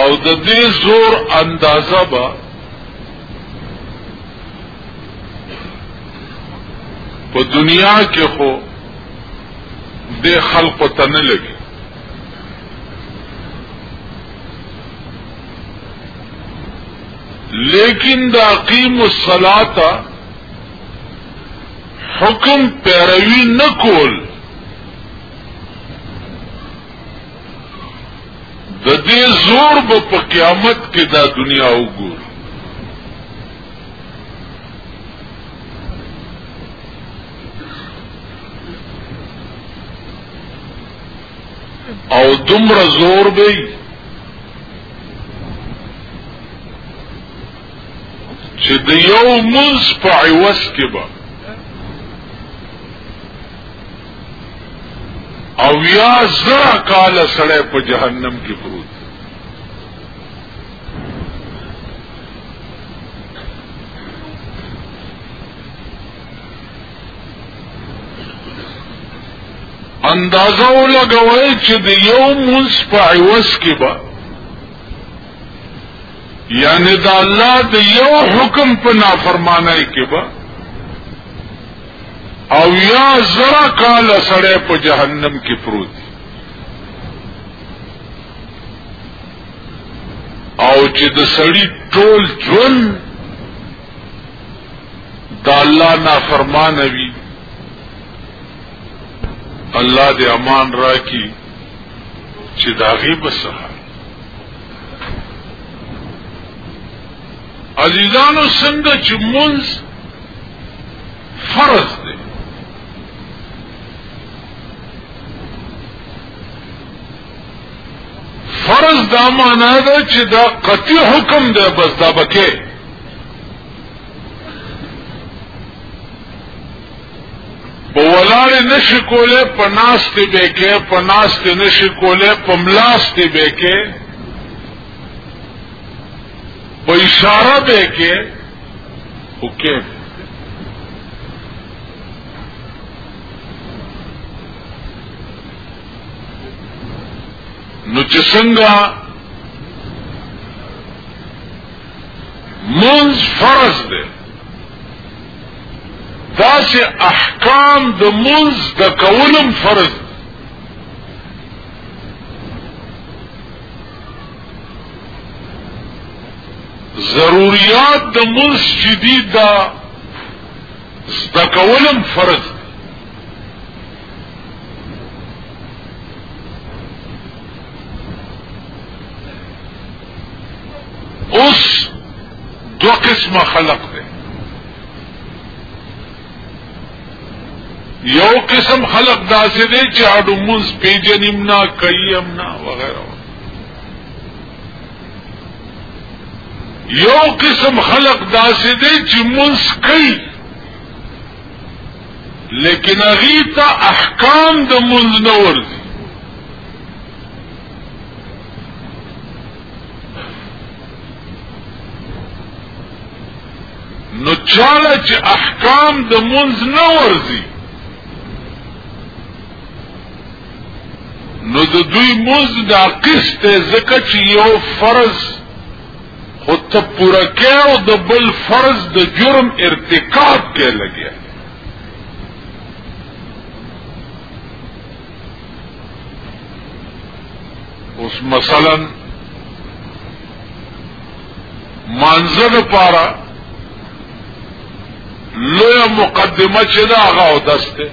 او د دې زور اندازه به په دنیا کې خو د خلقو ته نه لګي لیکن د اقیم الصلاه حکم پیروي نه کول د دې زور به په قیامت کې دا دنیا وګور او دومره زور به چې د یو منځ په عوض کې به او یا زرا کال سړی په جهنم کې پروت اندازه ولګوي چې د یو مونږ په عوض کې به یعنی دا الله د یو حکم په نافرمانه کې به او یا زرا کال سړی په جهنم کې پروت دی او چې د سړی ټول ژوند د الله نافرمان وي الله دې امان راکړي چې دا غي بسه عزیزانو څنګه چې مونږ فرض دی فرض دا معنا ده چې دا قطعي حکم ده بس دا بکې په ولاړ نشي کوله په ناس ته به کې په ناس ته نشي کوله په ملاس ته به کې په اشاره به کې اوکه نو چې څنګه منز فرض ده دا چې احکام د منز د کولم فرض ضروریات د منځ چې دي دا زده کولم فرض دی اوس دو قسمه خلق دی یو قسم خلق دا سے دے چاڑو منز پی جنمنا کئی امنا وغیرہ یو قسم خلق دا سے دے چی منز کئی لیکن اغیتا احکام دا منز نور دی نو چاله چې احکام د منځ نه ورځي نو د دوی منځ د قسط زکه چې یو فرض خو ته پوره کې او د بل فرض د جرم ارتکاب کې لګیا اوس مثلا مانزه د پاره لوی مقدمه چې دا هغه او دسته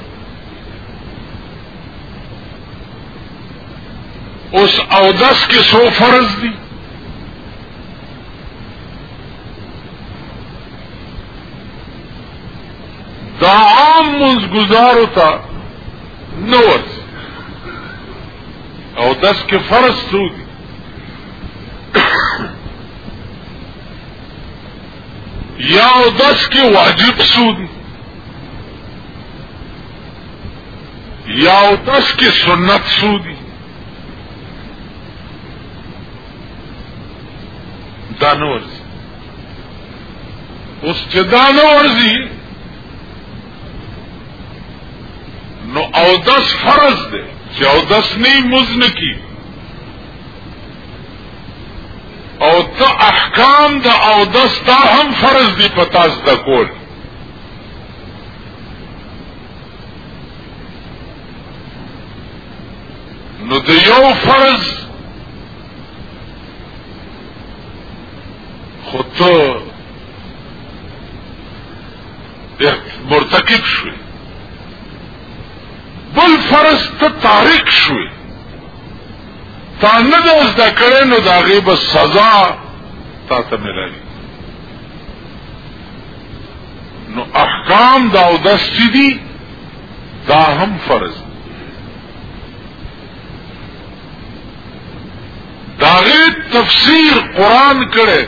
اوس او دس کې سو فرض دي دا عام منز گزارو تا نورس او دس کې فرض سو دي یو دس کې واجب سود یو دس کې سنت سودی دا نه ورځي اوس چې دا نه ورځي نو او دس فرض دی چې او دس نه مزن کی او ته احکام د او دس دا هم فرض دی په تاسو د کول نو د یو فرض خو ته مرتکب شوی بل فرض ته تارک شوی تا نه د زده کړې نو دا غي بس سزا تا ته ملایي نو احکام دا او دس چی دی دا هم فرض داغه تفسیر قران کړه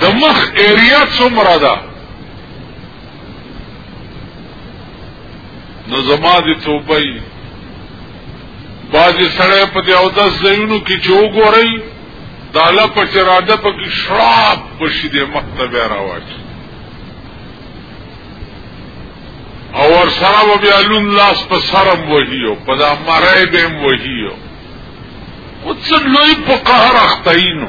د مخ ایریا څومره ده نو زما دي توبه ای بازي سره په دې او د زینو کې چې وګورئ داله په چراده په کې شراب بشي دې مکتب راوچ او ور سره بیا لون لاس په سرم وهیو په دا مړای به وهیو او څه لوی په قهر اختاینو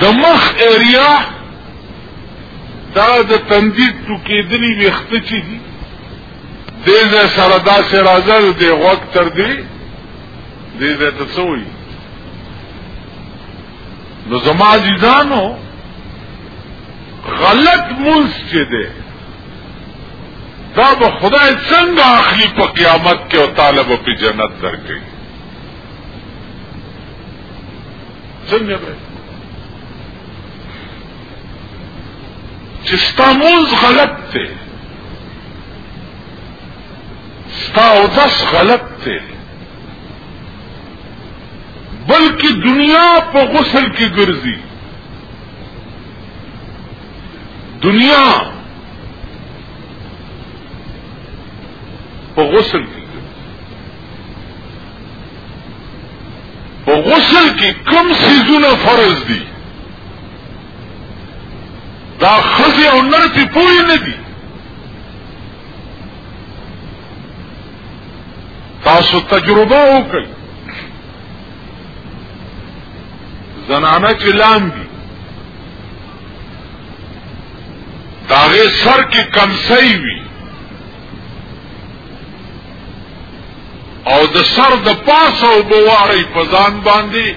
د مخ ایریا دا د تندید ټوکېدلي ویښته چې دي دې ځای سره داسې راځه د غوږ تر دې دې ځای ته څه وایي نو زما عزیزانو غلط مونځ چې دی دا به خدای څنګه اخلي په قیامت کې او طالب په جنت درکړي څنګه به چې ستاموز غلط دی ستا او دس غلط دی بلکې دنیا په غسل کې ګرځي دنیا په غسل کې په غسل کې کم سیزونه فرض دي دا خزه او نر په پوری نه دي تاسو تجربه وکړئ زنانه چې لام دي داغه سر کې کمسي وي او د سر د پاسه او بواري په ځان باندې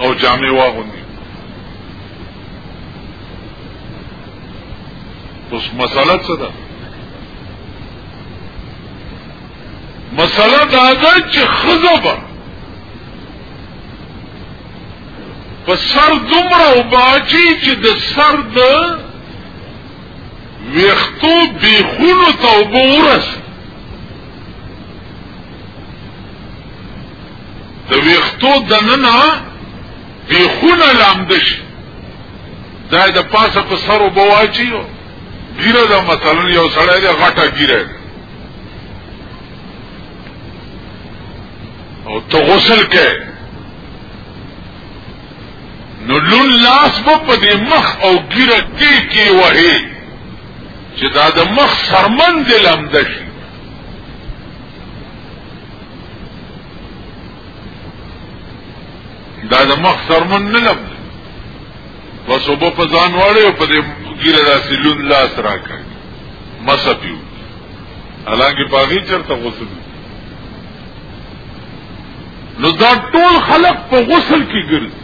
او جامې واغوندي اوس مسله څه ده مسله دا ده چې خزبه په سر دومره وباچی چې د سر د ویختو بیخونو ته اوبه ورسي د ویختو دننه بیخونه لامده شي دا د پاسه په سر اوبه واچي ګیره ده مثلا یو سړی دی غټه ګیره او ته غسل کې نو لون لاس به په دې مخ او ګیره کې کې وهي چې دا د مخ سرمن دې لمد شي دا د مخ سرمن نه لمد بس وبو په ځان واړې او په دې ګیره داسې لون لاس راکړي مسه پیو حالانکه پاغي چرته غوسه نو دا ټول خلق په غسل کې ګرځي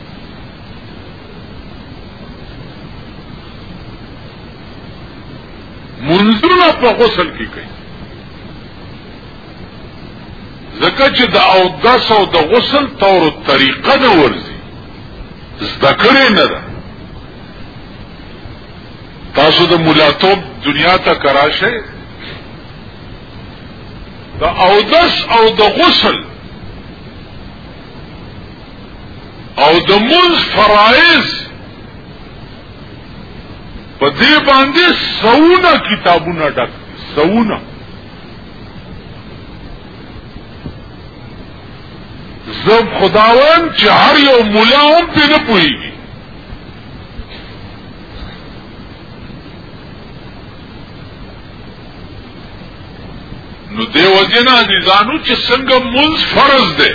منځونه په غسل کې کوي ځکه چې د او دس او د غسل طور طریقه نه ورځي زده کړې نه ده تاسو د ملاتوب دنیا ته کراشه د اودس او د غسل او د منځ فرایض په دې باندې سونه کتابونه ډک سونه زب خداوند چې هر یو مولا هم په نه پوهیږي نو دیو جن عزیزانو چې څنګه منځ فرض دی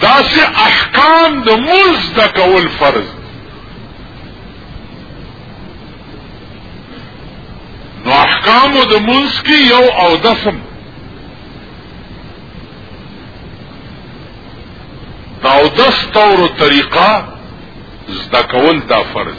داسې احکام د منځ د کول فرض نو احکام د منځ کې یو او دسم دا او دس طور طریقه زده کول دا فرض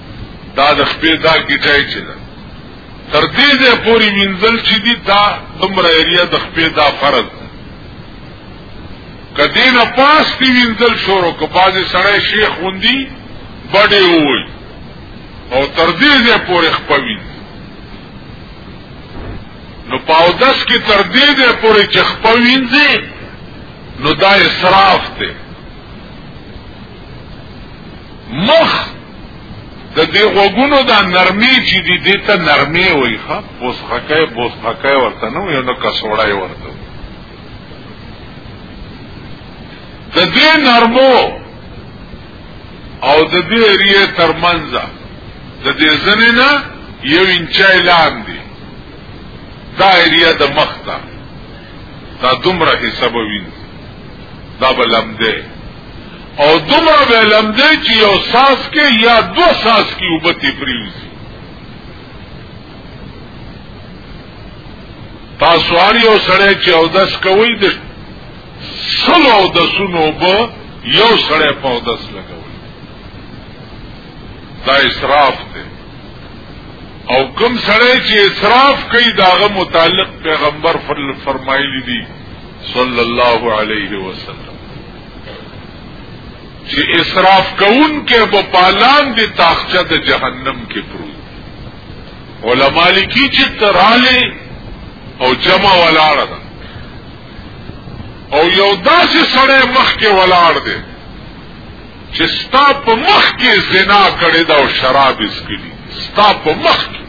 دا د شپې دا کیټای چې ده تر دې ځای پورې منزل چې دي دا دومره ایریا د شپې دا فرض ده کدی نه پاس دی منزل شروع که بعضې سړی شیخ غوندي بډې ووایي او تر دې ځای پورې خپه وینځي نو په اودس کې تر دې ځای پورې چې خپه وینځي نو دا اسراف دی مخ د دې غوګونو دا نرمي چې دي دې ته نرمي وي ښه بوس خکای بوس خکای ورته نو یو نو کسوړای ورته د دې نرمو او د دې ریه ترمنځ د دې زنه نه یو انچای لاندې دا ایریا د مخ ته دا دومره حساب ویني دا به لمده او دومره به لمده چې یو ساس کې یا دو ساس کې اوبه تې پریوځي تاسو هر یو سړی چې اودس کوئ د سلو اودسونو به یو سړی په اودس لګوي دا اسراف دی او کم سړی چې اسراف کوي داغه متعلق پیغمبر فرمایلی دی صلی الله علیه وسلم چې اسراف کوون کې په پالان دي تاخچه د جهنم کې پروت علماء لیکي چې تراله او جمع ولاړ ده او یو داسې سړی مخ کې ولاړ دی چې ستا په مخ کې زنا کړې ده او شراب اسکلي ستا په مخ کې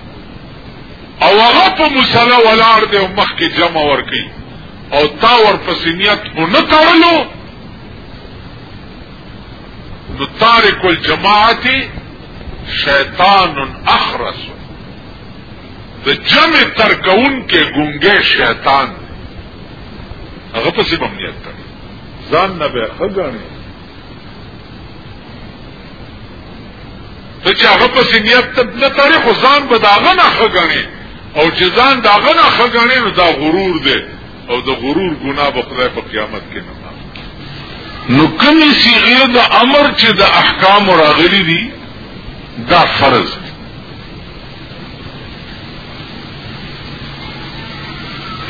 او هغه په مصلی ولاړ دی او مخ کې جمع ور کوي او تا ور پسینیت او نه تړلو نو تارک الجماعت شیطان اخرس د جمع ترکون کې ګونګې شیطان هغه پسې بمنیت کړ ځان نه به خګانی ته چې هغه په سنیت ته نه تړې خو ځان به د هغه نه ښه ګڼې او چې ځان د هغه نه ښه ګڼې نو دا غرور دی او د غرور ګناه به خدای په قیامت کې نه نو کمی صیغه د امر چې د احکام راغلي دي دا فرض دی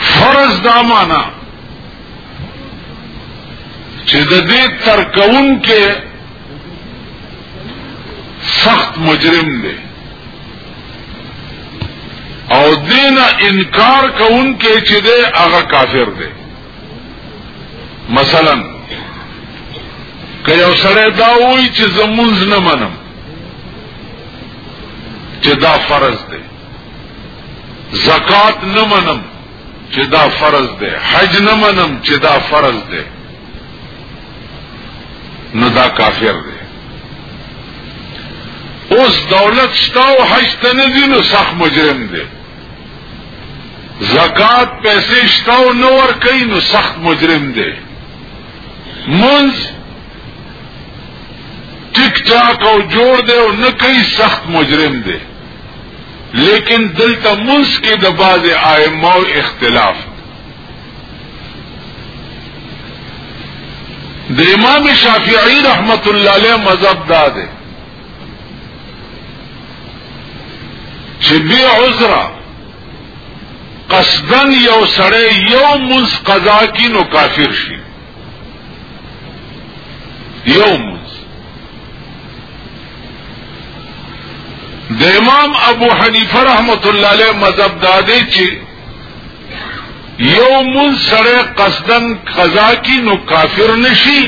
فرض دا معنا چې د دې ترکون کې سخت مجرم دی او دین انکار کون کې چې دی هغه کافر دی مثلا که یو سړی دا وایي چې زمونږ نه منم چې دا فرض دی زکات نه منم چې دا فرض دی حج نه منم چې دا فرض دی نو دا کافر دی اوس دولت شته او حج ته نه ځي نو سخت مجرم دی زکات پیسې شته او نه ورکوي نو سخت مجرم دی منځ ټیک ټاک او جوړ دی او نه کوي سخت مجرم دی لیکن دلته منځ کې د بعضې آئمه اختلاف دی د امام شافعی رحمت الله علیه مذهب دا دی چې بی عذر قصدن یو سړی یو منس قضا کی نو کافر شي یو منس د امام ابو حنیفه رحمت الله علیه مذهب دا دی چې یو من سره قصدن قضا کی نو کافر نشی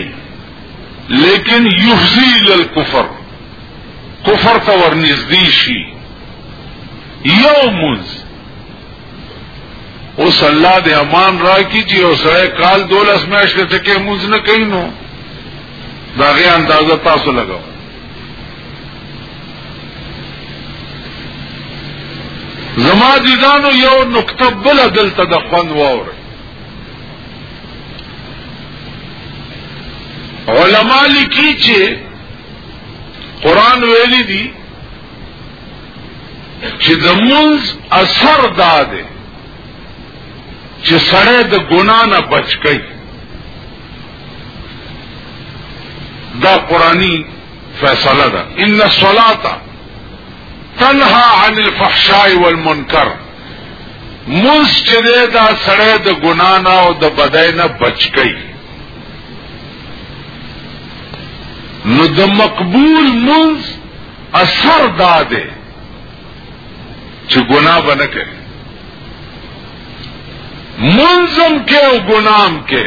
لیکن یفزی للکفر کفر تا ورنزدی شی یو منز اوس الله دې امان راکړي چې یو سره کال دولس میاشتې ته کې منز نه کینو دا غي اندازه تاسو لګاو زما دیدانو یو نقطه بل دلته د خوند واوري علما لیکي چې قران ویلي دي چې د منز اثر دا دی چې سړی د ګنا نه بچ کړي دا قرآنی فیصله ده ان الصلاه تنها عن الفحشاء والمنکر منس چره دا سړی د ګنا نه او د بدای نه بچ کی نو د مقبول منس اثر دا ده چې ګنا بنه کوي منظم کې او ګنام کې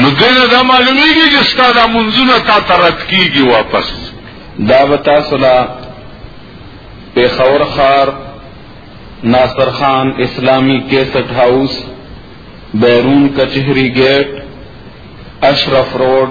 نو دې دا معلومیږي چې ستاسو د منځونه تا ترت کیږي واپس دا وتا صلا په خور خار ناصر خان اسلامی کیسټ هاوس بیرون کچهری گیټ اشرف روډ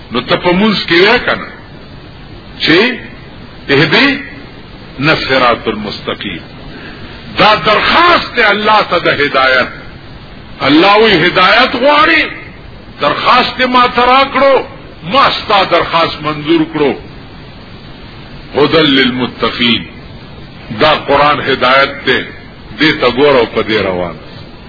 نو ته په مونږ کې وې کنه چې اهدی نصرات المستقیم دا درخواست ته الله ته د هدایت الله وی هدایت غواړي درخواست ما ترا کړو ما ستا درخواست منظور کړو هدل للمتقین دا قران هدایت ته دې تا ګور او په دې روان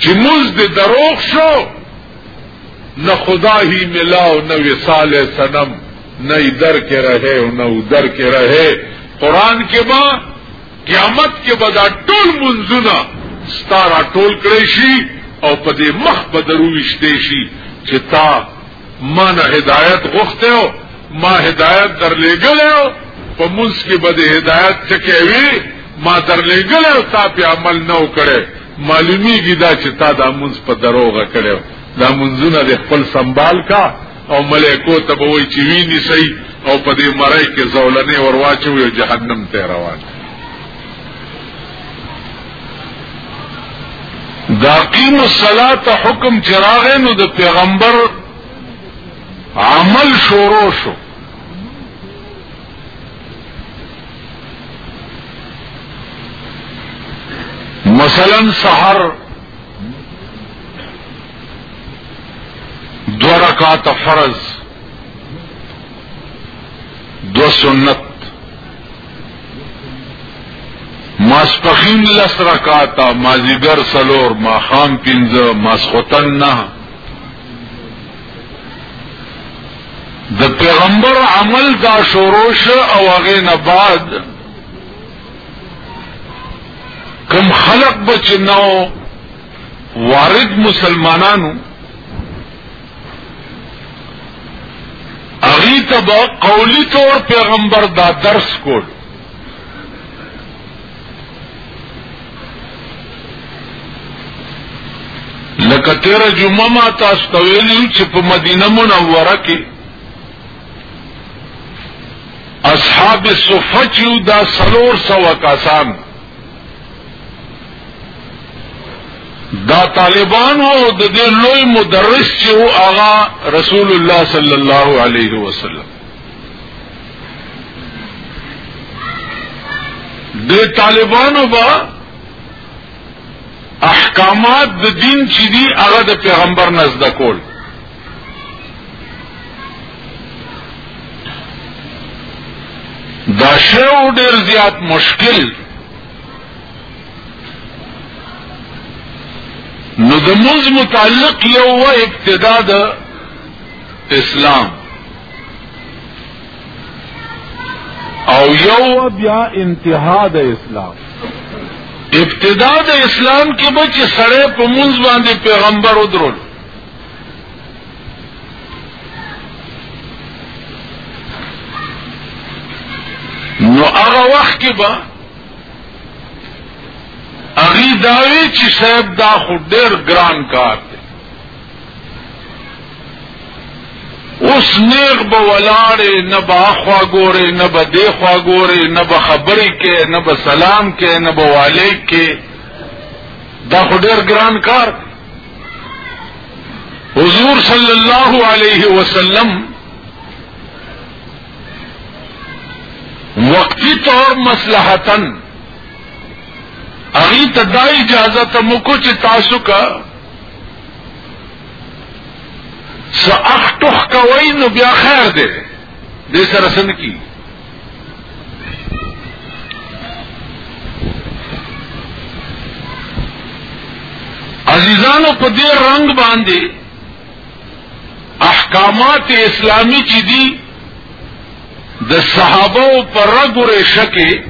چې موز دې دروغ شو نه خدا هی ملاو نه وصال سنم نه در کې رہے او نه در کې رہے قران کې با قیامت کې به دا ټول منځونه ستاره ټول کړی شي او په دې مخ به درويشته شي چې تا ما نه هدایت غوښته او ما هدایت درلېګلې په منځ کې به د هدایت څخه وی ما درلېګل او تا په عمل نه وکړې معلومیږي دا چې تا د امونز په دروغه کړو دا منځونه د خپل سنبال کا او ملائکو ته به وی چې ویني سي او په دې مړی کې زولنې ورواچو یو جهنم ته روان دا قیم الصلاة حکم چراغه نو د پیغمبر عمل شروع شو مثلا سحر دو رکات فرض دو سنت ماسپخین لس رکاتا مازیګر سلور ماخام پینځه ماسخوتن نه د پیغمبر عمل دا شروع شو او هغه نه بعد کم خلق بچ نو وارد مسلمانانو اغي تبا قولی طور پیغمبر دا درس کول لکه تیر جمعه ما تاسو ته ویلي چې په مدینه منوره کې اصحاب صفه چې دا سلور سوه کسان دا طالبان او د دې لوی مدرس چې هغه رسول الله صلی الله علیه وسلم د طالبانو با احکامات د دین چې دی هغه د پیغمبر نزد کول دا شو ډیر زیات مشکل نو د موز متعلق یو ابتدا د اسلام او یو بیا انتها د اسلام ابتدا د اسلام کې به چې سړی په مونږ باندې پیغمبر ودرول نو هغه وخت کې به اغي داوی چې صاحب دا خو ډېر ګران کار دی اوس نیغ به ولاړې نه به اخوا ګورې نه به دې خوا ګورې نه به خبرې کې نه به سلام کې نه به والیک کې دا خو ډېر ګران کار حضور صلی الله علیه وسلم وقتی طور مسلحتن اغی ته دا اجازه ته مکو چې تاسو کا څه اخ ټوخ کوي نو بیا خیر دی دې سره سم کی عزیزانو په دې رنگ باندې احکامات اسلامی چې دي د صحابه پر رګره شکه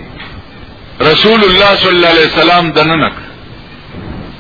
رسول الله صلی الله علیه وسلم دنه نک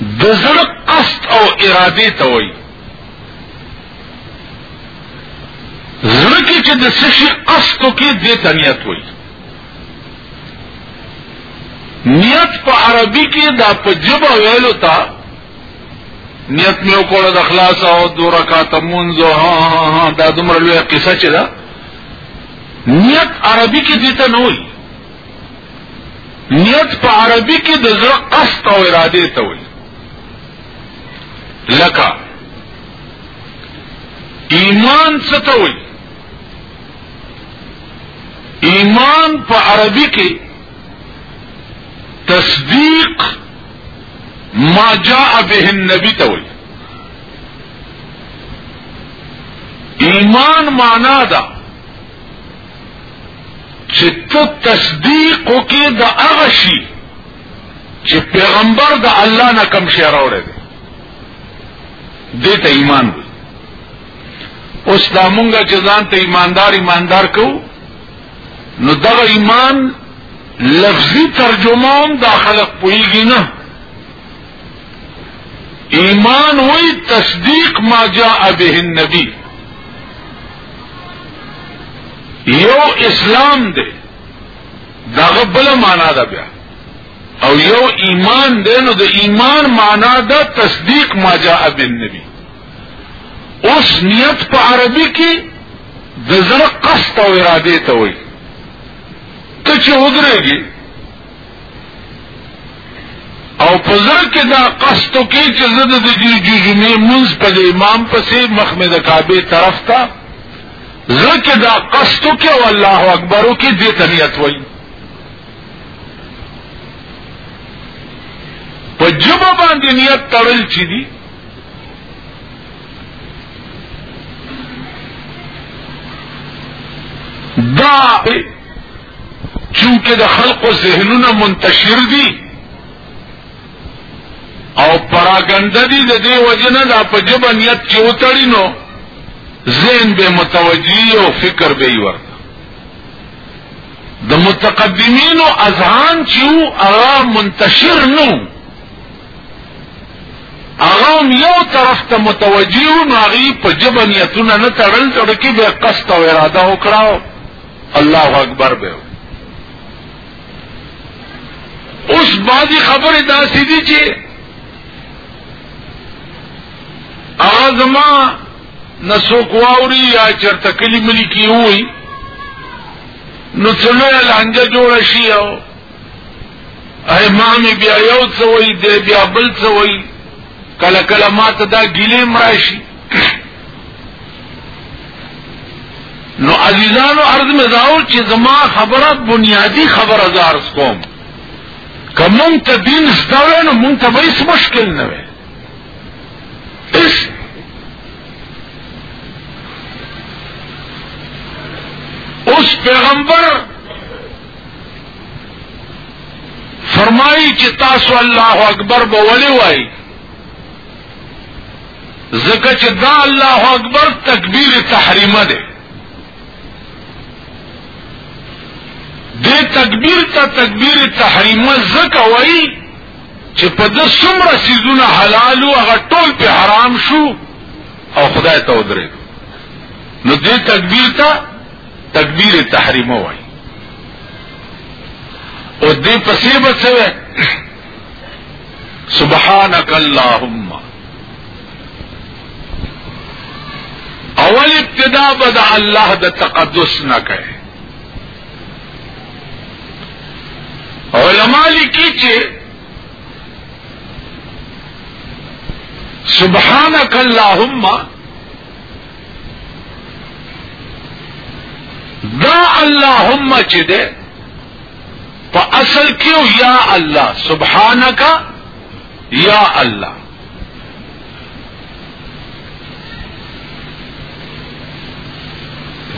د زړه قصد او اراده ته وایي زړه کې چې د څه شي قصد کې دې ته نیت وایي نیت په عربي کې دا په جبه ویلو ته نیت مې وکړه د خلاص او د رکعات منځ ها ها دا دومره لوی قصه چې دا نیت عربي کې دې ته نه وایي نیت په عربي کې د زړه قصد او اراده ته وایي لکه ایمان څه ته وایي ایمان په عربي کې تصدیق ما جاء به النبي ته وایي ایمان معنا ده چې ته تصدیق وکې د هغه شي چې پیغمبر د الله نه کم شی راوړی دی دې ته ایمان وي اوس دا مونږه چې ځان ته ایماندار ایماندار کو نو دا ایمان لفظي ترجمه هم دا خلق پويږي نه ایمان وی تصدیق ما جاء به النبی یو اسلام دی داغه بل معنا ده بیا او یو ایمان دی نو د ایمان معنا ده تصدیق ما جاء به النبی اوس نیت په عربي کې د زړه قصد او اراده ته وایي ته چې ودرېږي او په زړه کې دا قصد کې چې زه د دې جمعې منځ په امام پسې مخ مې د کعبه طرف ته زړه کې دا قصد کې او الله اکبر کې دې تنیت وایي په جبه باندې نیت تړل چي دي دا چونکه د خلقو ذهنونه منتشر دي او پراګنده دي د دې وجنه د په جبه نیت کې وتړي نو ذهن به متوجي او فکر به یې ورته د متقدمینو اذهان چې هغه منتشر نو هغه یو طرف ته متوجي نو هغه په جبه نیتونه نه تړل تړکې به قصد او اراده وکړاو الله اکبر به اوس باندې خبره داسې دي چې اغزما نسو کواوري یا چرته کلی ملي کی وي نو څلو لانجه جوړ شي او امام بیا یو څه وي دی بیا بل څه وي کله کله ماته دا ګیلې مراشي نو عزیزانو عرض میں داؤ چې زما خبره بنیادی خبر از عرض کوم که مونږ ته دین زده وی نو مونږ ته به هیڅ مشکل نه وی اوس پیغمبر فرمایي چې تاسو الله اکبر به ولې وایي ځکه چې دا الله اکبر تکبیر تحریمه ده د تکبیر ته تکبیر تحریمه ځکه وایي چې په د څومره سیزونه حلال او هغه ټول په حرام شو او خدای ته ودرې نو د تکبیر ته تکبیر تحریمه وایي او دې پسې بچوي سبحانك اللهم اول ابتدا بدا الله د تقدس نه کوي علماء لیکي چې سبحانك اللهم دا اللهم چې ده په اصل کې یا الله سبحانك یا الله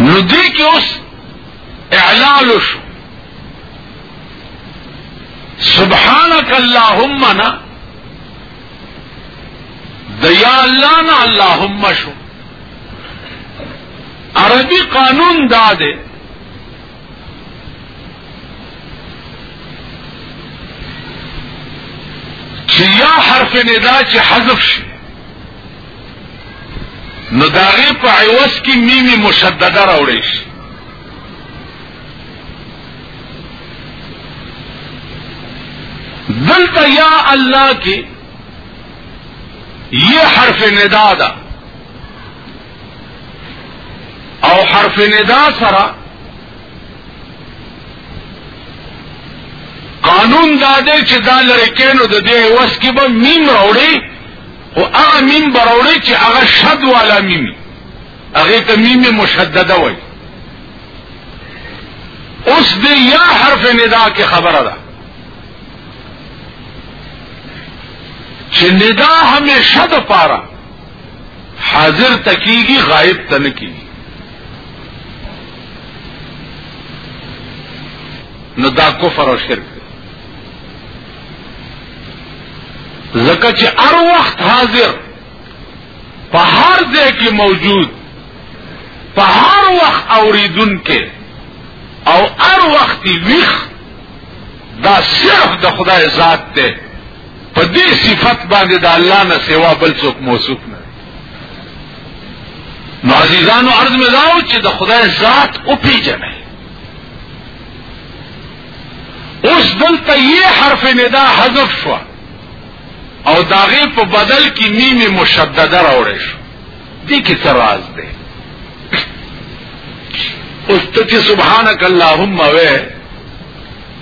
نو دې کې اوس اعلان شو سبحانك اللهم نا د یا الله نه اللهم شو عربي قانون دا دی چې یا حرف ندا چې حذف شي نو داغه په عوض کې میمی مشدده راوړی شي دلته یا الله کې یہ حرف ندا ده او حرف ندا سره قانون دا دی چې دا لري کینو د دې وس کې به میم راوړي او هغه میم براوړي چې هغه شد والا میم هغه ته میم مشدده وایي اوس دې یا حرف ندا کې خبره ده چې ندا همیشه د پاره حاضر تکیږي غائب ته نه کیږي نو دا کفر او شرک زکه چې هر وخت حاضر په هر ځای کې موجود په هر وخت اوریدونکو او هر وخت ویخ دا صرف د خدای ذات ته په دې صفت باندې د الله نه سوا بل څوک موصوف نه نو عزیزانو عرض مې داو چې د خدای ذات او پیژنه اوس دلته یې حرف ندا حذف شو او داغه په بدل کې میم مشدده راوړې شو دې کې څه راز دی اوس ته چې سبحانك اللهم وې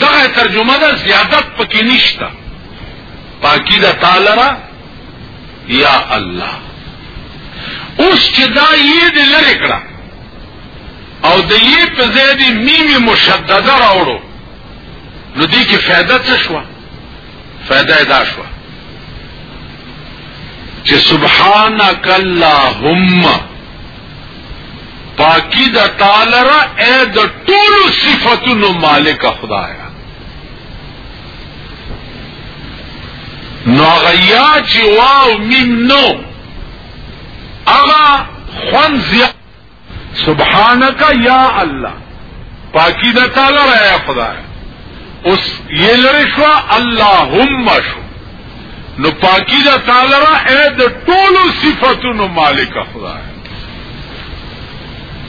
دغه ترجمه ده زیادت پکې نشته پاکی ده تعالی را یا الله اوس چې دا یې دې لری کړه او د یې په ځای دې میم مشدده راوړو نو دې کې فائدہ څه شو فائدہ ادا شو چې سبحانك اللهم پاکی د تعالی را اے د ټول صفاتونو مالک خدای نو غیا چې واو میم نو اغا خون زیاد سبحانك یا الله پاکی دا تعالی را یا خدا اس یہ لڑی شو اللہم شو نو پاکی دا تعالی را اے دا طول صفتو نو مالک خدا ہے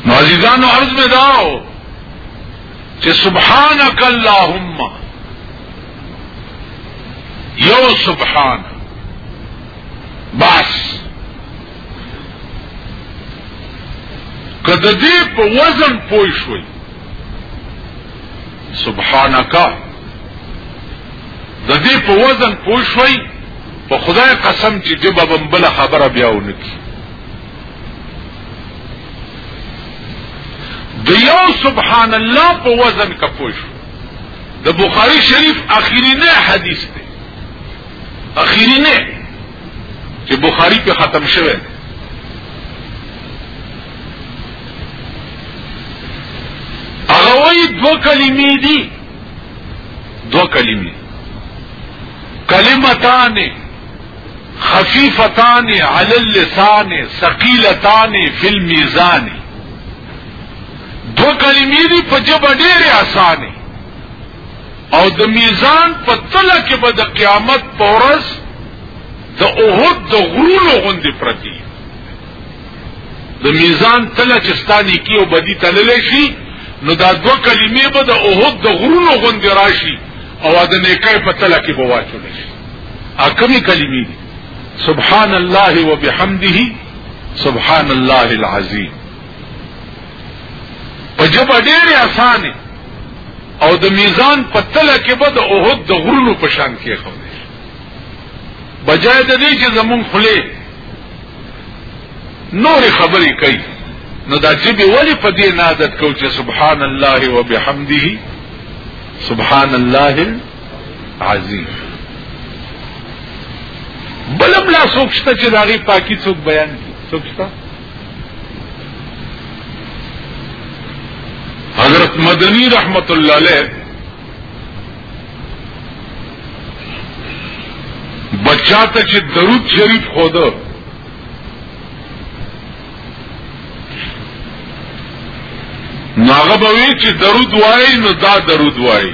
نو عزیزان و عرض میں داو کہ سبحانک اللہم یو سبحان بس که د دې په وزن پوه شوي سبحانك د دې په وزن پوه شوي په خدای قسم چې جبه بم بل خبره بیا ونکي د یو سبحان الله په وزن کا پوه شو د بخاری شریف اخیری نه حدیث دی اخیری نه چې بخاری په ختم شوه هغه وایي دو کلمې دي دو کلمې کلمتان خفیفتان علی اللسان ثقیلتان فی المیزان دو کلمې دي په جبه ډېره اسانه او د میزان په تله کې به د قیامت په ورځ د اوهد د غرونو غوندې پرتی د میزان تله چې ستانی کې او بدی تللی شي نو دا دوه کلمې به د اوهد د غرونو غوندې راشي او د نیکای په تله کې به واچول شي اکمی کلمې دي سبحان الله وبحمده سبحان الله العظیم په جبه ډېرې اسانه او د میزان په تله کې به د احد د غرونو په شان کې خو بجای د دې چې زمون خله نور خبرې کوي نو دا چې به ولی په دې نادت کو چې سبحان الله وبحمده سبحان الله العظیم بلم لا سوچته چې داغي پاکي څوک بیان کی سوچته حضرت مدنی رحمت الله علیه بچا ته چې درود شریف خوده نو هغه به وی چې درود وای نو دا درود وای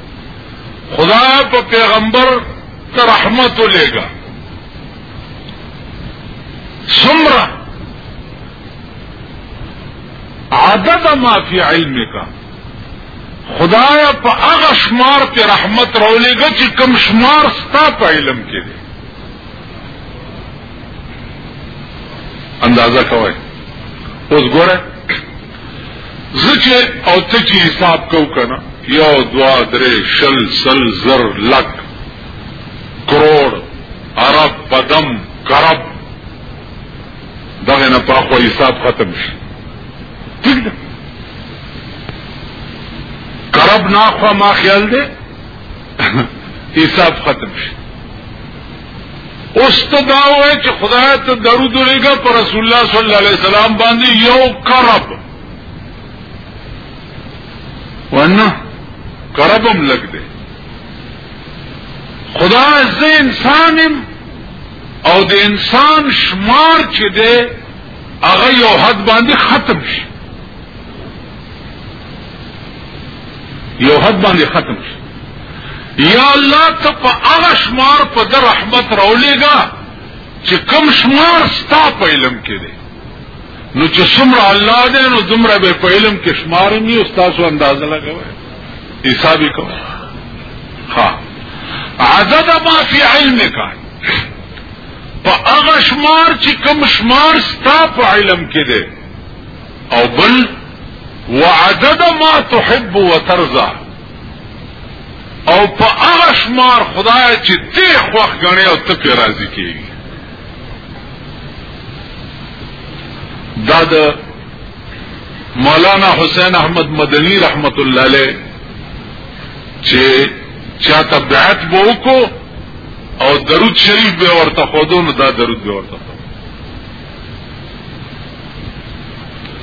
خدا په پیغمبر ته رحمت ولېګا سمرا عدد ما فی علمک خدای په هغه شمار کې رحمت راولېګا چې کم شمار ستا په علم کې دی اندازه کوي اوس ګوره زچه او ته چې حساب کو کنه یو دوا درې شل سل زر لک کروڑ عرب بدم کرب دغه نه پاخو حساب ختم شي ٹھیک ده کرب نه خو ما خیال ده حساب ختم شي اوس ته دا وای چې خدای ته درود لريګه پر رسول الله صلی الله علیه وسلم باندې یو کرب ونه کربم لګ دی خدا زه انسانم او د انسان شمار چې دی هغه یو حد باندې ختم شي یو حد باندې ختم شي یا الله ته په هغه شمار په در رحمت راولېږه چې کم شمار ستا په علم کې دی نو چې څومره الله دی نو دومره به په علم کې شمار نه او تاسو اندازه لګوي حساب کوي ها عدد ما فی علمک په هغه شمار چې کم شمار ستا په علم کې دی او بل وعدد ما تحب وترضى او په هغه شمار خدای چې ته خوښ غنې او ته په راضي کیږي دا د مولانا حسین احمد مدنی رحمت الله علیه چې چاته بیعت به وکړو او درود شریف به ورته خودو نو دا درود به ورته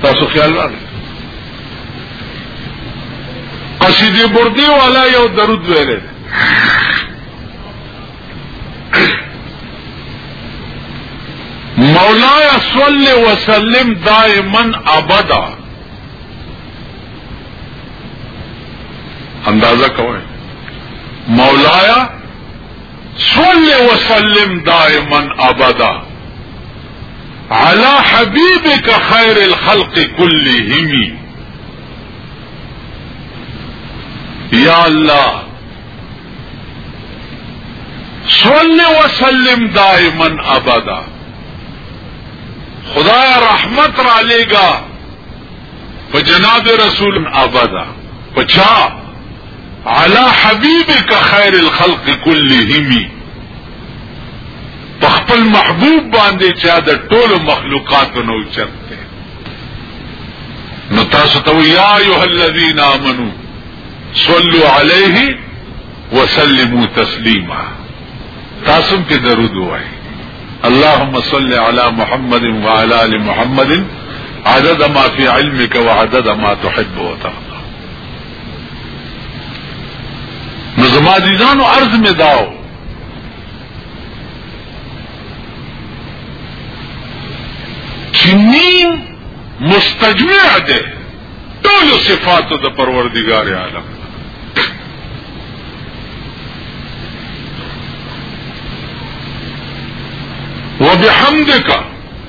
تاسو خیال راغلی قصیده بردی والا یو درود ویلې مولاي صل وسلم دائما ابدا اندازه کوئ مولاي صلی وسلم دائما ابدا على حبيبك خير الخلق كلهم يا الله صلی وسلم دائما ابدا خدا رحمت را لے گا پا جناب رسول ابدا پچا علی حبیبک خیر الخلق کلهم په خپل محبوب باندې چې دا ټول مخلوقات نو چرته نو تاسو ته یا ایه الذین آمنو صلوا علیه وسلموا تسلیما تاسو په درود وای اللهم صل علی محمد وعلى ال محمد عدد ما في علمك وعدد ما تحب وترضى نو زما عزیزانو عرض مې داو چې نیم مستجمع ده ټول صفات د پروردگار عالم وبحمدک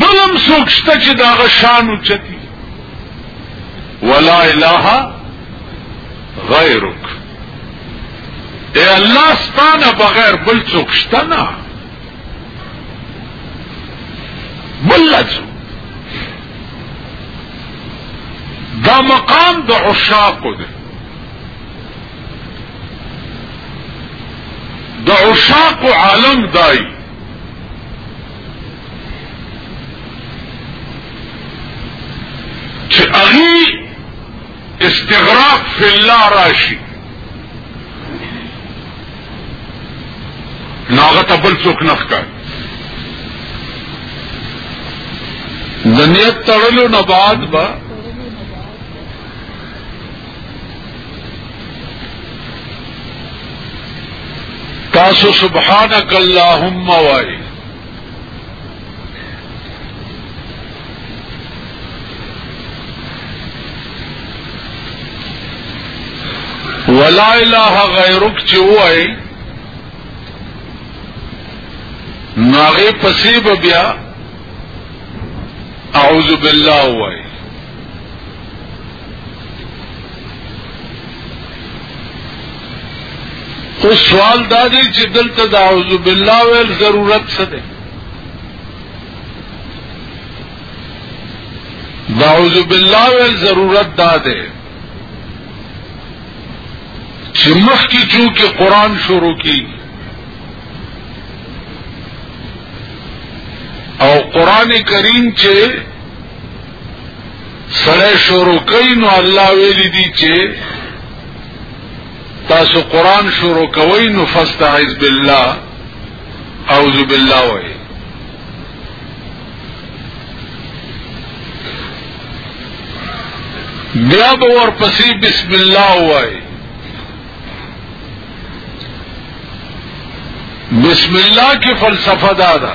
بلم څوک شته چې د هغه شان اوچتي ولا اله غیرک اے الله ستانه بغیر بل څوک شته نه بل څوک دا مقام د عشاق دی د عشاق عالم دای چې اغي استغراق فی الله راشي ناغه ته بل څوک نه ښکار د نیت تړلو نه بعد به با تاسو سبحانك اللهم وای ولا اله غیرک چې وای ناغه پسیب بیا اعوذ بالله وای او سوال دا دی چې دلته د اعوذ بالله ویل ضرورت څه دی د اعوذ بالله ویل ضرورت دا دی چې مخکې چون کې قران شروع کی او قران کریم چې سره شروع کوي نو الله ویلي دي چې تاسو قران شروع کوئ نو فاستعذ بالله اعوذ بالله وای بیا به ورپسې بسم الله وای بسم الله کې فلسفه دا ده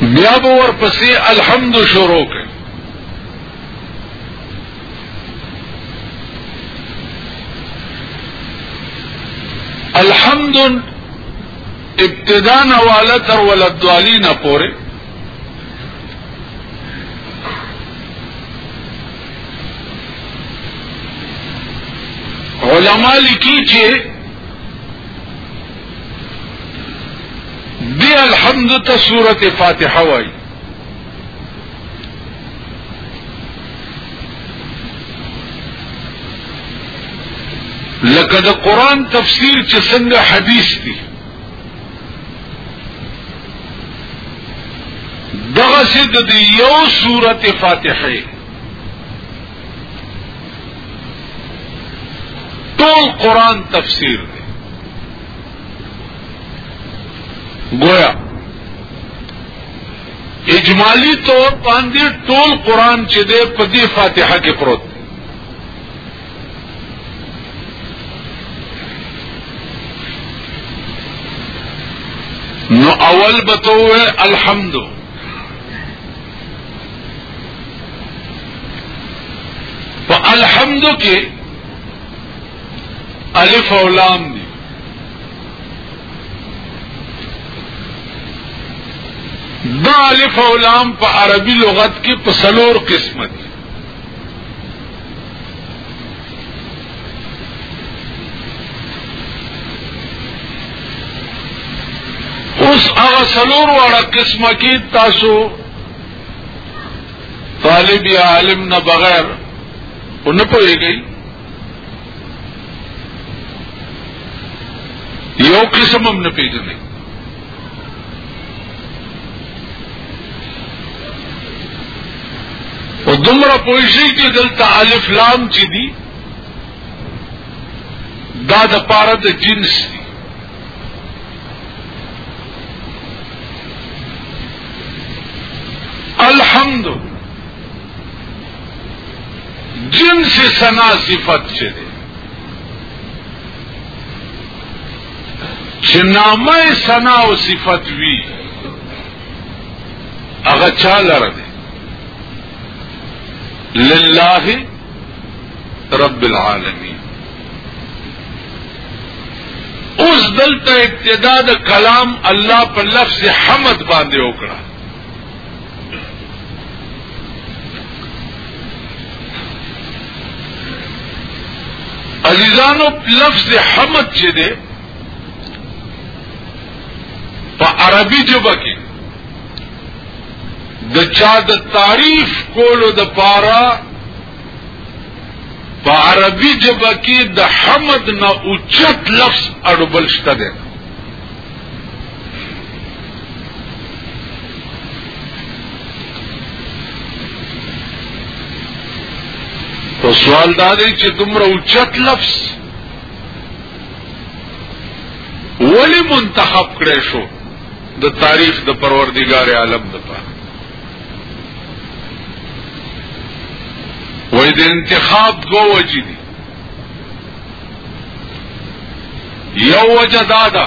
بیا به ورپسې الحمد شروع کړي الحمد ابتدا نواله تر ولدوالین پورې علماء لیکي چې دی الحمد ته سورت فاتحه وای لکه د قران تفسیر چې څنګه حدیث دی دغه سید د یو سورت فاتحه ټول قران تفسیر دی گویا اجمالی طور باندې ټول قران چې دی په دې فاتحه کې پروت دی نو اول بتوه الحمد په الحمد کې الف او لام دي دا الف او لام په عربي لغت کې په سلور قسم دي اوس هغه سلور واړه قسمه کې تاسو طالب یا عالم نه بغیر او نه پوهیږي یو قسم هم نه پیژني او دومره پوهیږي چې دلته الف لام چې دي دا د پاره د جنس دي الحمد جنس سنا صفت چه ده چه نامه سنا و صفت وی اغا چا لرده لله رب العالمين اوس دلته ابتدا د کلام الله په لفظ حمد باندې وکړه عزیزانو لفظ حمد چې دی په عربي ژبه کې د چا د تعریف کولو د پاره په عربي ژبه کې د حمد نه اوچت لفظ اړوبل شته دی تو سوال دا دی چې دومره اوچت لفظ ولی منتخب کړی شو د تاریخ د پروردگار عالم د پاره وای د انتخاب دو وجی دی یو وجه دا ده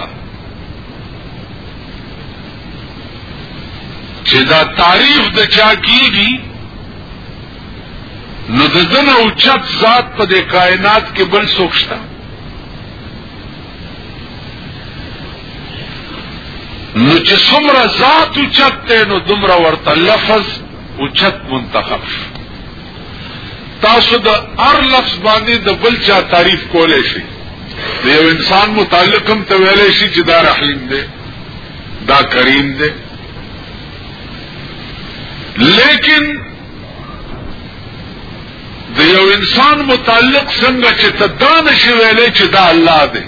چې دا تعریف د چا کیږي نو د دنه اوچت ذات په د کائنات کې بل سوکشتا نو چې څومره ذات اوچت دی نو دومره ورته لفظ اوچت منتخب شو تاسو د هر لفظ باندې د بل چا تعریف کولای شئ د یو انسان متعلق هم ته ویلای شي چې دا رحیم دی دا کریم دی لیکن د یو انسان متعلق څنګه چې ته دا نشي ویلی چې دا الله دی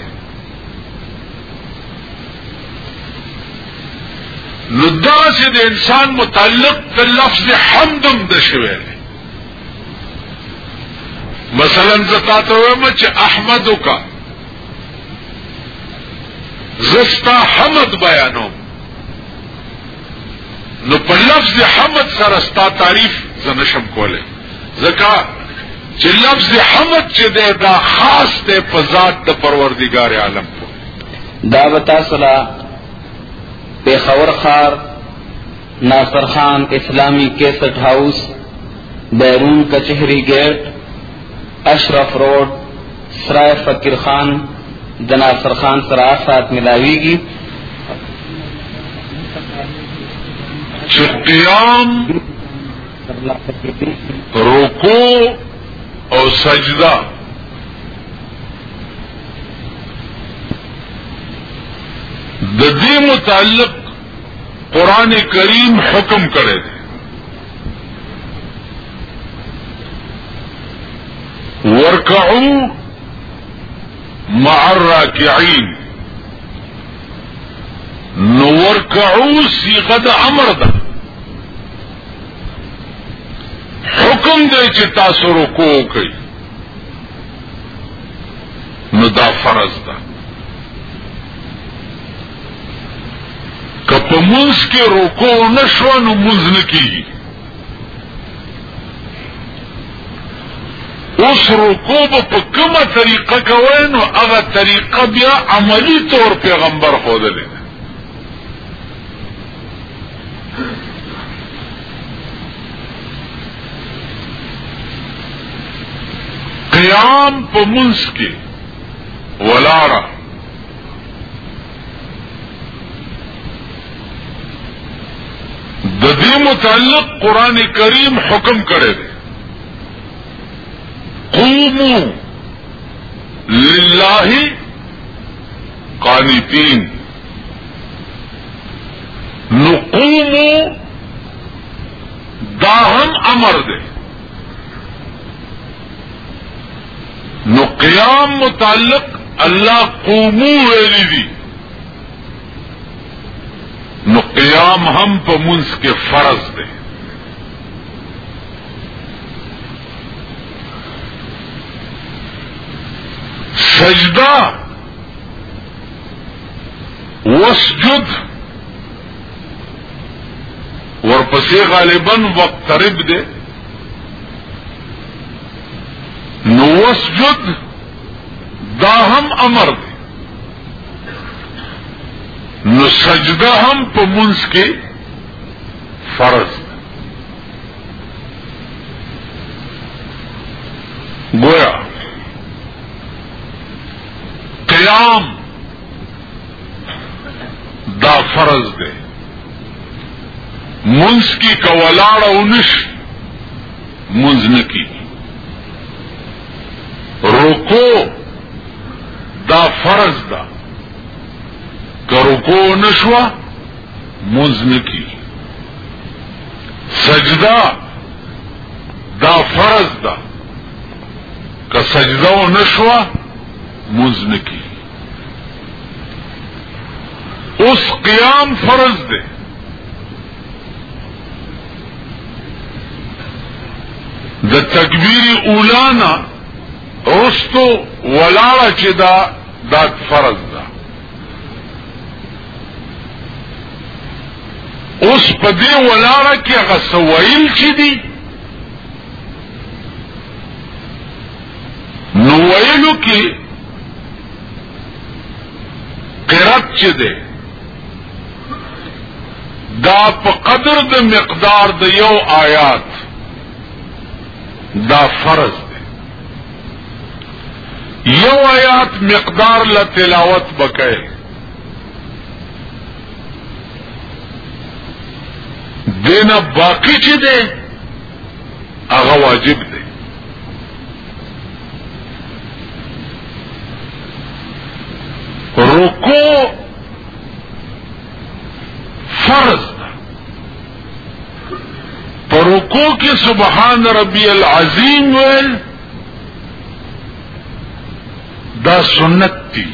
نو دا چې د انسان متعلق د لفظ حمدم د شوی دی مثلا زه تا ته وایم چې احمدو کا زستا حمد بیانوم نو په لفظ حمد سره ستا تعریف زه نشم کولی ځکه چې لفظ حمد چې دی دا خاص دی په ذات د پروردګار عالم په دا به تاسو لا پېښور ښار ناصر خان اسلامي کیسټ هاوس بیرون کچهري ګیټ اشرف روډ سرای فقیر خان د ناصر خان سره سات ملاویږي چې قیام رکو او سجده د دې متعلق قرآن کریم حکم کرے دے ورکعو مع الراکعین نو ورکعو سیغه د امر ده حکم دی چې تاسو رکوع کوي نو دا فرض ده که په منځ کې رکوع نه شو نو منځ نه کیږي اوس رکوع به په کومه طریقه کوی نو هغه طریقه بیا عملی طور پیغمبر ښودلې ده قیام په منځ کې ولاړه د دې متعلق قران کریم حکم کړی دی قومو لله قانتين نقوم دا هم امر دی نو قیام متعلق الله قومو ویلی دی نو قیام هم په منځ کې فرض دی سجده وسجد ورپسې غالبا وقترب دی نو وسجد دا هم امر دی نو سجده هم په منځ کې فرض ده گویا قیام دا فرض دی منز کی کولاړه ونش منز نکی رکو دا فرض دا که رکو نشوا منز نکی سجده دا فرض دا که سجده و نشوا منز نکی اوس قیام فرض دی د تکبیر اولانا رستو ولاړه چې دا دا فرض ده اوس په دې ولاړه کې هغه سوایل چې دي نو ویلو کې قرت چې ده دا په قدر د مقدار د یو آیات دا فرض ده یو آیات مقدار لا تلاوت بکای دینا باقی چی ده هغه واجب دی رکوع فرض پر رکوع کې سبحان ربي العظیم ویل دا سنت دی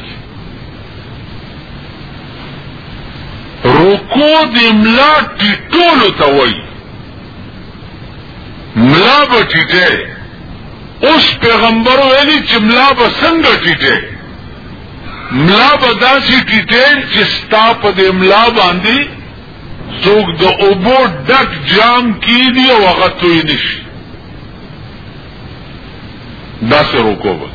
رکوع د املا ټیټولو ته وایي ملا به ټیټه اوس پیغمبر ویلي چې ملا به څنګه ټیټه ملا به داسې ټیټه چې ستا په دې ملا باندې څوک د اوبو ډک جام کیدی او هغه توی نشي داسې روکو به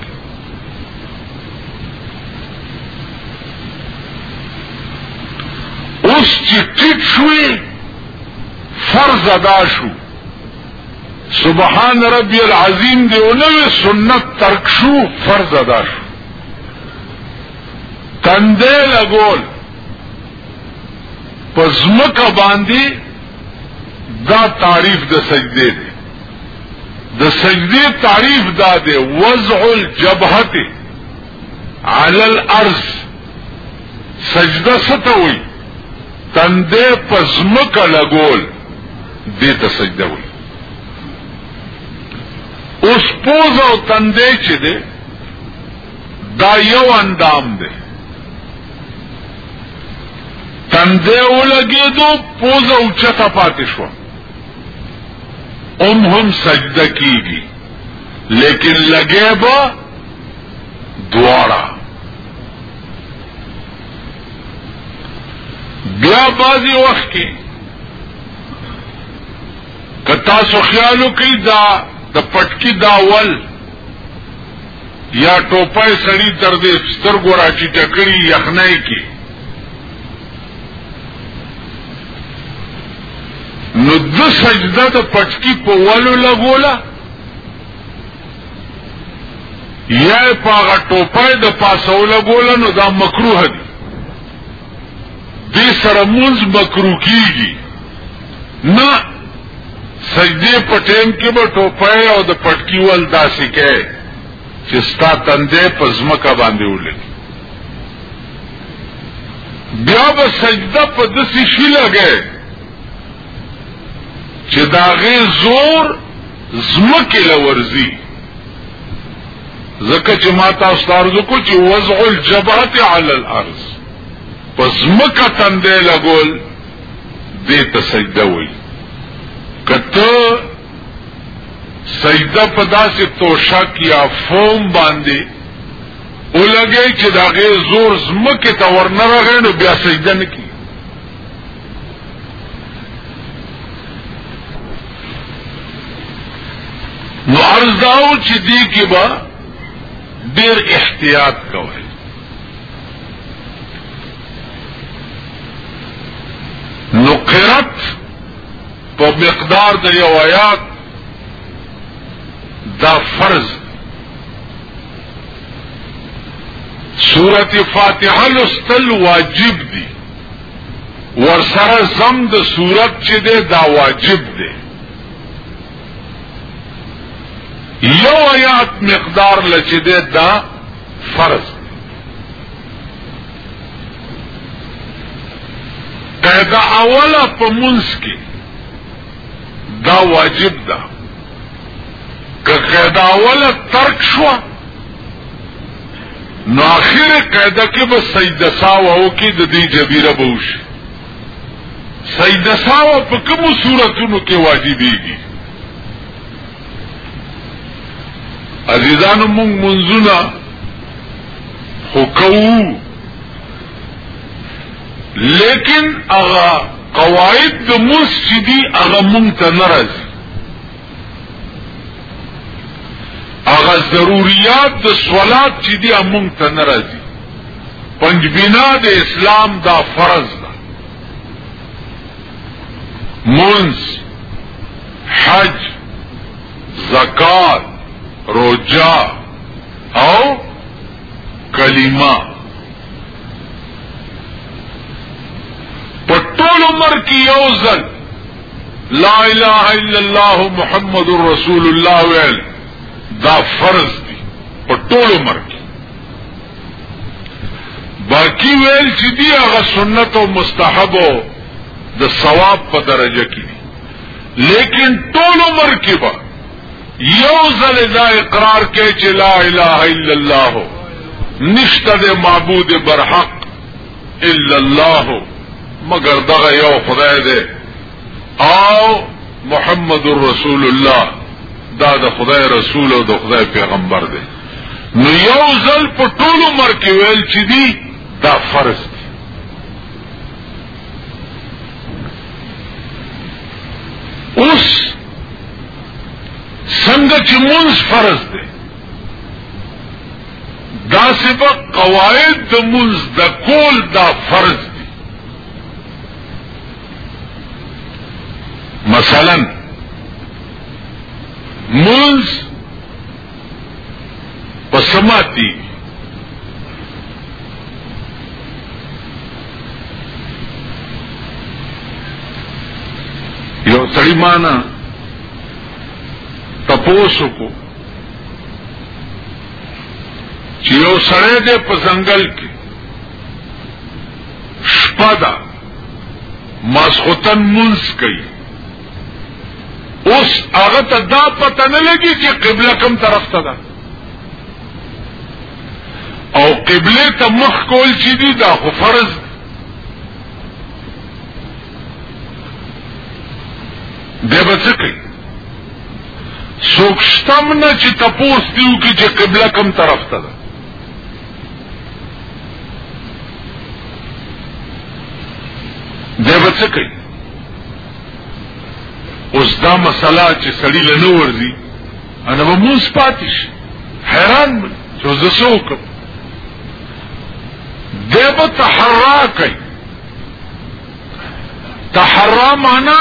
اوس چې ټیټ شوی فرض ادا شو سبحان ربی العظیم دی او نوې سنت ترک شو فرض ادا شو تندې لګول پزمک باندې دا تعریف د سجدې دی د سجدې تعریف دا دی وضع الجبهه علی الارض سجده ستوي تندې په ځمکه لګول دې ته سجده وي اوس پوز او تندې چې دې دا یو اندام دی تندې ولګېدو پوز او چته پاتې شو ام هم سجده کیږي لیکن لګې به دواړه بیا بعضی وخت کې که تاسو خیال وکړئ دا د پټکی دا ول یا ټوپای سړی تر دې سترګو راچی ټکړی یخنای کې نو د سجده د پټکی په ولو لګولا یا په هغه ټوپای د پاسو لګول نو دا مکروه دی دې سره مونږ مکروه کیږي نه سجدې په ټیم کې به ټوپای او د پټکی ول داسې کې چې ستا تندې په ځمکه باندې ولګي بیا به سجده په دسی شي لګي چې داغه زور زمکه لورزی زکه چې ما تاسو تارزو کو چې وضع الجبهه علی الارض پس مکه تندې لګول دې ته سجده وای کته سجده په داسې توشک یا فوم باندې ولګي چې دا غي زور زمکه ته ورنرغې نو بیا سجده نکي نو عرض داو چې دی کې با ډیر احتیاط کوي نو قرت په مقدار د یو آیات دا فرض سورت فاتحه لستل واجب دی ورسره زم د صورت چې ده دا واجب ده یو آیات مقدار لچې ده دا فرض قاعده اوله په منځ کې دا واجب ده که قیدا ولا ترک شو نو اخر قیدا کې به سجده ساو او کې د دې جبیره به وشي سجده ساو په کومو صورتونو کې واجبېږي عزیزانو مونږ منځونه خو کوو لیکن هغه قواعد د موس چې دي هغه مونږ ته نه راځي هغه ضروریات د صلات چې دی امون ته ناراضي پنځ بنا د اسلام دا فرض ده منز حج زکات روجا او کلمه په ټول عمر کې یو ځل لا اله الا الله محمد رسول الله ویل دا فرض دی په ټول عمر کې باقی ویل چې دی هغه سنت او مستحب او د ثواب په درجه کې دي لیکن ټول عمر کې به یو ځل دا اقرار کې چې لا اله الا الله نشته د معبود برحق الا الله مگر دغه یو خدای دی او محمد رسول الله دا د خدای رسول او د خدای پیغمبر دی نو یو ځل په ټول عمر کې ویل چې دی دا فرض دی اوس څنګه چې مونږ فرض دی دا سبا قواعد د منز د کول دا فرض دی مثلا منز پسماتی یو سړی مانا تپوس کو چې یو سړی دی په ځنګل کې شپه ده ماسخوتن منځ کوي اوس هغه ته دا پته نه لګي چې قبله کوم طرف ته ده او قبله ته مخ کول چې دي دا خو فرض بیا به څه کوي څوک شتم نه چې تپوس دیو کې چې قبله کم طرف ته ده بیا به څه کوي اوس دا مسله چې سړی له نه ورځي انا به مونږ پاتې شي حیران به چې زه څه وکړم دی به تحرا کوي تحرا معنا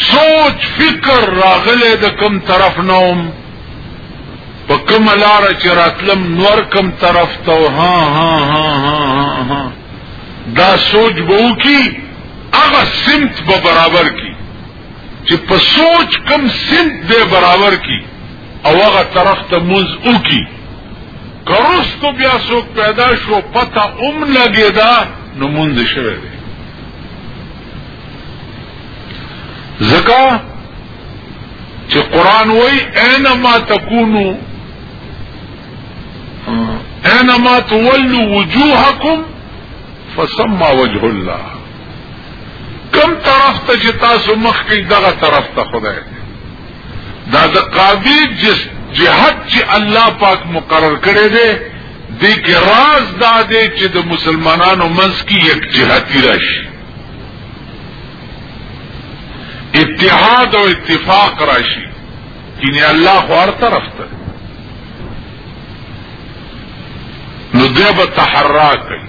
سوچ فکر راغله د کم طرف نوم په کوم لار چې راتلم نور کم طرف ته ها ها ها ها ها دا سوچ به وکي هغه سمت به برابر کی چې په سوچ کم سنت دې برابر کی او هغه طرف ته منځ وکي کروستو بیا څوک پیدا شو پته اوم لګیدا نو منځ شوه دی زکا چې قران وای اينما تکونو اينما تولوا وجوهکم فسمى وجه الله کم طرف ته چې تاسو مخ کې دغه طرف ته خدای دا د قابی جس جهاد چې الله پاک مقرر کړی دی د کې راز دا دی چې د مسلمانانو منځ کې یک جهادي راشي اتحاد او اتفاق راشي کینه الله خو هر طرف ته نو دی به تحرا کوي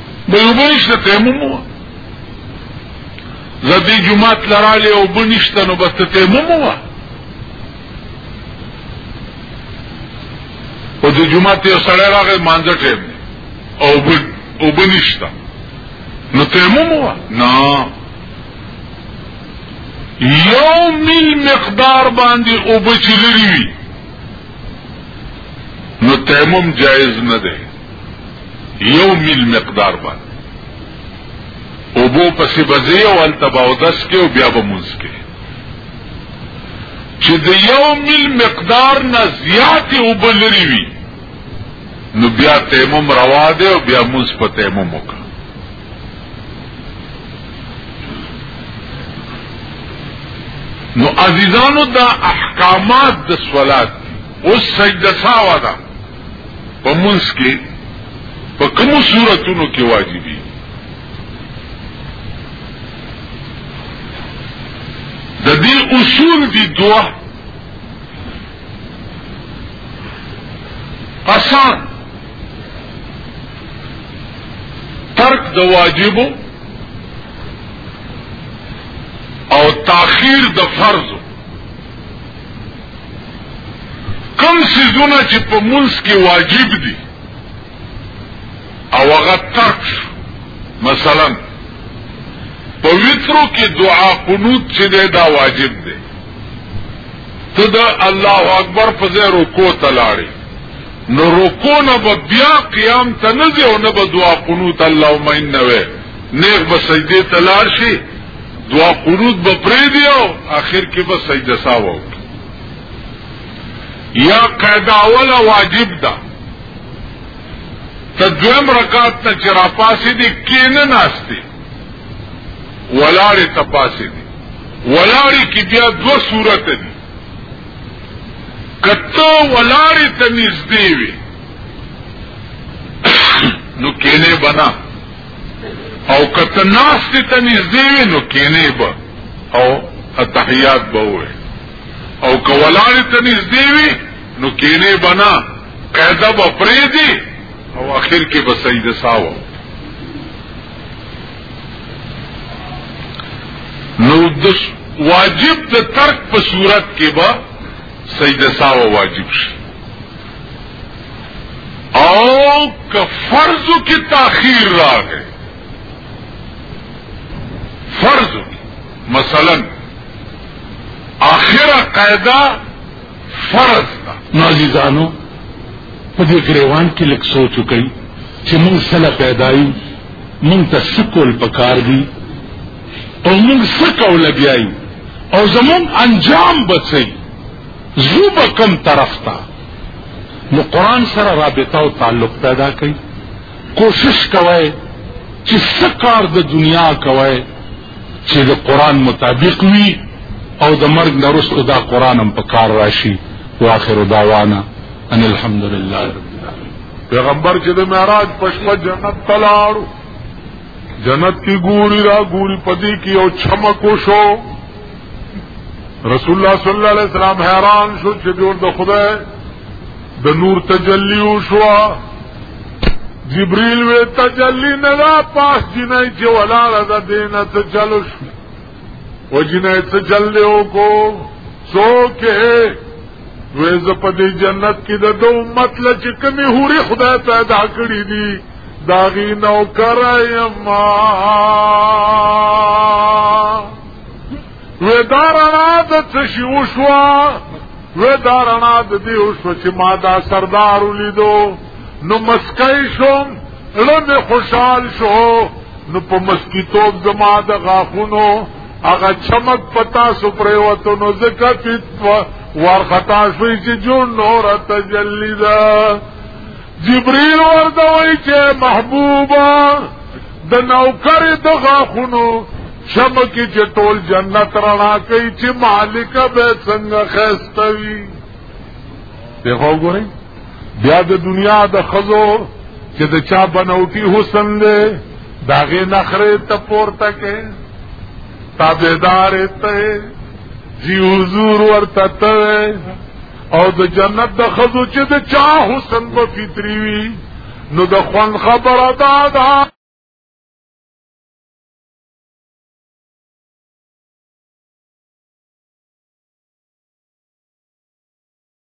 د اوبه نشته تیمم وه زه دې جومات لرالی اوبه نشته نو بس ته تیمم وه او د جومات یو سړی راغی مانځه ټیم اوبه نشته نو تیمم وه نه یو مل مقدار باندې اوبه چې لري وي نو تیمم جایز نه دی یو میل مقدار باندې او بو پسې بځي او الته باودس کې او بیا به مونږ کې چې د یو مل مقدار نه زیات وبلري وي نو بیا تیمم روا دی او بیا مونږ په تیمم وکړه نو عزیزانو دا احکامات د صلات اوس سجده ساوا ده په منځ کې په کوم صورتونو کې واجبي د دې اصول دي دوه آسان ترک د واجبو او تاخير د فرضو کم سیزونه چې په منځ کې واجب دي او هغه ترک شو مثلا په وترو کې دعا قنوت چې دی دا واجب دی ته د الله اکبر په ځای رکو ته لاړې نو رکو نه به بیا قیام ته نه ځې او نه به دعا قنوت اللهم انه وې نیغ به سجدې ته لاړ شي دعا قنوت به پرې دی او اخر کې به سجده ساو یا قاعده اوله واجب ده ته دویم رکعت ته چې را پاسې دي کینه ناشته ولاړې ته پاسې دي ولاړې کې بیا دوه صورت دي کته ولاړې ته نږدې وي نو کینه بنا او کته ناس ته تنزدې وي نو کینې به او اتحیات به وي او کولار تنزدې وي نو کینې بنا قاعده به پرې دي او اخر کې به سجده ساو نو د واجب د ترک په صورت کې به سجده ساو واجب شي او که فرض کی تاخیر را گئے فرض کی مثلا آخر قاعدہ فرض دا نازیزانو په دې ګریوان کې لک سوچ وکړي چې موږ سره پیدایو موږ ته سکول پکار دي او موږ سکول بیایو او زمون انجام بچي زوب کم طرف ته نو قرآن سره رابطه او تعلق پیدا کوي کوشش کوئ چې څه کار د دنیا کوئ چې د قرآن مطابق وي او د مرګ نه وروسته دا قرآن هم په کار راشي واخر دعوانا ان الحمد لله رب العالمين پیغمبر چې د معراج په شپه جنت ته لاړو جنت کی ګوري را ګوري پدې کې او چمکو شو رسول الله صلی الله علیه وسلم حیران شو چې جوړ د خدای د نور تجلی وشو جبريل وی تجلی نه را پاس جنای چې ولاړه ده دینه ته چلو شو و جنای ته چل له کو سو کې وې زپدې جنت کې د دوه مطلب چې کمی هوري خدای پیدا کړی دي داغی نوکر یما وی دارنا دا چشی وشوا وی دارنا دا دی وشوا چی ما دا سردارو لیدو نو مسکی شم لم خوشحال شو نو په مسکی توب زما د غاخونو هغه چمک پتا سو پریوتو نو زکا پیت وارخطا شوی چی جون نورا تجلی دا جبريل ورته وایي چې محبوبا د نوکر د غاخونو شمکی چې ټول جنت رڼا کوي چې مالک به څنګه خستوي دغه ګورئ بیا د دنیا د خزو چې د چا بنوټي حسن دی داغه نخره ته پورته کې تابعدار ته جی حضور ورته ته او د جنت د خزو چې د چا حسن په فطری وي نو د خوان خبره دا ده